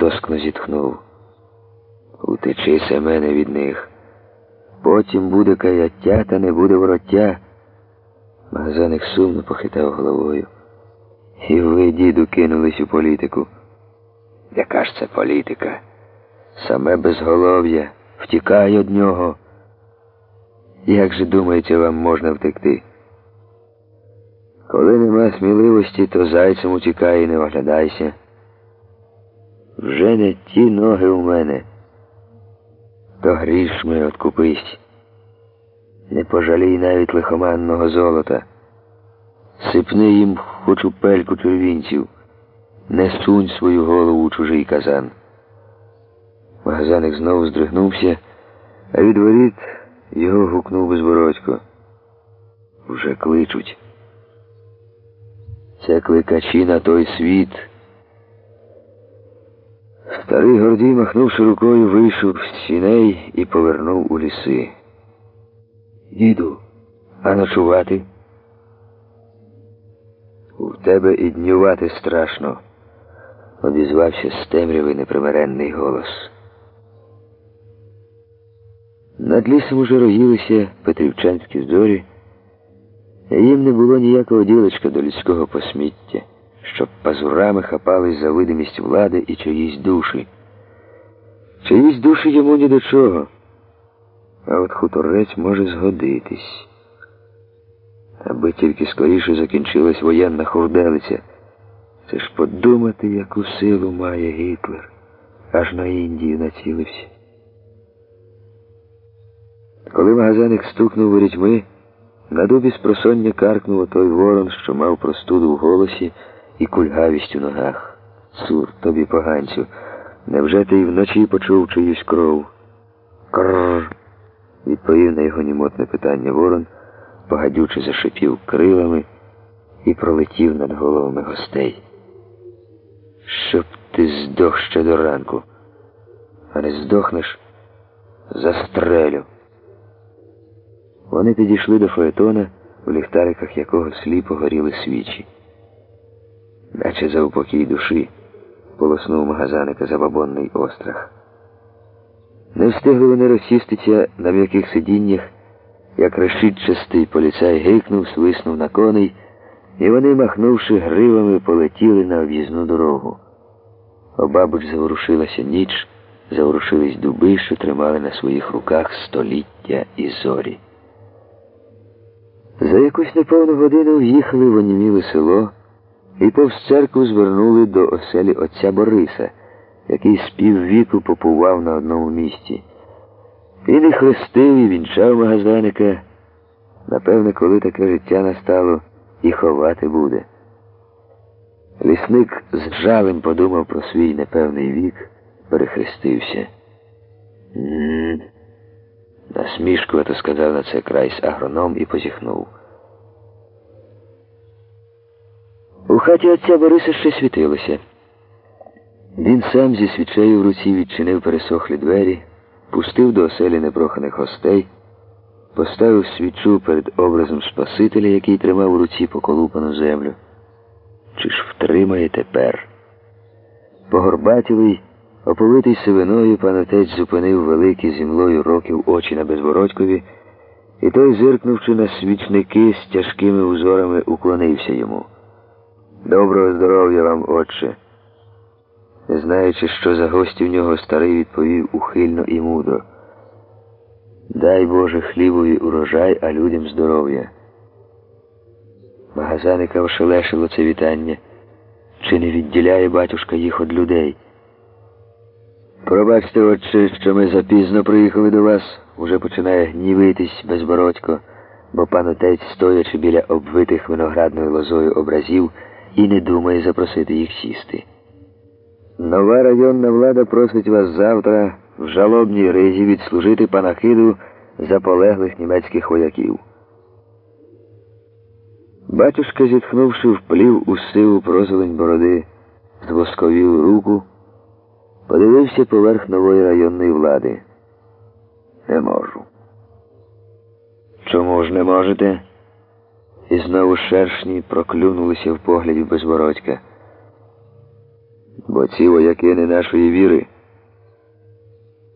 тоскно зітхнув. Утечи Семене від них. Потім буде каяття, та не буде вороття. Магазаник сумно похитав головою. І ви, діду, кинулись у політику. Яка ж це політика? Саме безголов'я, втікай од нього. Як же думаєте, вам можна втекти? Коли нема сміливості, то зайцем утікай і не оглядайся. Вже не ті ноги у мене, то гріш ми откупись. Не пожалій навіть лихоманного золота. Сипни їм хоч у пельку червінців, не сунь свою голову у чужий казан. Магазаник знову здригнувся, а від воріт його гукнув безбородько. Вже кличуть. Це кликачі на той світ. Старий Гордій, махнувши рукою, вийшов з сіней і повернув у ліси. Діду, а ночувати? У тебе і днювати страшно, обізвався з темряви непримиренний голос. Над лісом уже роїлися петрівчанські зорі, і їм не було ніякого ділечка до людського посміття, щоб пазурами хапались за видимість влади і чиїсь душі. Чиїсь душі йому ні до чого, а от хуторець може згодитись. Аби тільки скоріше закінчилась воєнна хурделиця. Це ж подумати, яку силу має Гітлер, аж на Індію націлився. Коли магазаник стукнув ворітьми, на дубі з просоння каркнув той ворон, що мав простуду в голосі і кульгавість у ногах. Цур, тобі поганцю, невже ти й вночі почув чиюсь кров? Крррр, відповів на його німотне питання ворон, погадюче зашипів крилами і пролетів над головами гостей. Щоб ти здох ще до ранку, а не здохнеш, застрелю. Вони підійшли до фаетона, в ліхтариках якого сліпо горіли свічі. Наче за упокій душі полоснув магазаника забабонний острах. Не встигли вони розсістися на м'яких сидіннях, як решітчастий поліцай гикнув, свиснув на коней, і вони, махнувши гривами, полетіли на об'їзну дорогу. Обабуч заворушилася ніч, заворушились дуби, що тримали на своїх руках століття і зорі. За якусь неповну годину в'їхали в оніміле село і повз церкву звернули до оселі отця Бориса, який з піввіку попував на одному місці. Він і хрестив, і вінчав магазаника. Напевне, коли таке життя настало, і ховати буде. Лісник з жалем подумав про свій непевний вік, перехрестився. Насмішкувато сказав на це крайсь агроном і позіхнув. У хаті отця Бориса ще світилося. Він сам зі свічею в руці відчинив пересохлі двері, пустив до оселі непроханих гостей, поставив свічу перед образом Спасителя, який тримав у руці поколупану землю. Чи ж втримає тепер? Погорбатілий, оповитий сивиною, пан отець зупинив великі зімлою років очі на безвородькові, і той, зиркнувши на свічники з тяжкими узорами, уклонився йому. Доброго здоров'я вам, отче. Знаючи, що за гості в нього старий відповів ухильно і мудро. Дай Боже хлібові урожай, а людям здоров'я. Магазаника ошелешило це вітання. Чи не відділяє батюшка їх від людей? Пробачте, отче, що ми запізно приїхали до вас, уже починає гнівитись безбородько, бо пан отець, стоячи біля обвитих виноградною лозою образів, і не думає запросити їх сісти. Нова районна влада просить вас завтра в жалобній ризі відслужити панахиду за полеглих німецьких вояків. Батюшка, зітхнувши, вплів у сиву прозелень бороди, звосковів руку, подивився поверх нової районної влади. Не можу. Чому ж не можете? І знову шершні проклюнулися в погляді безбородька. Бо ці вояки не нашої віри.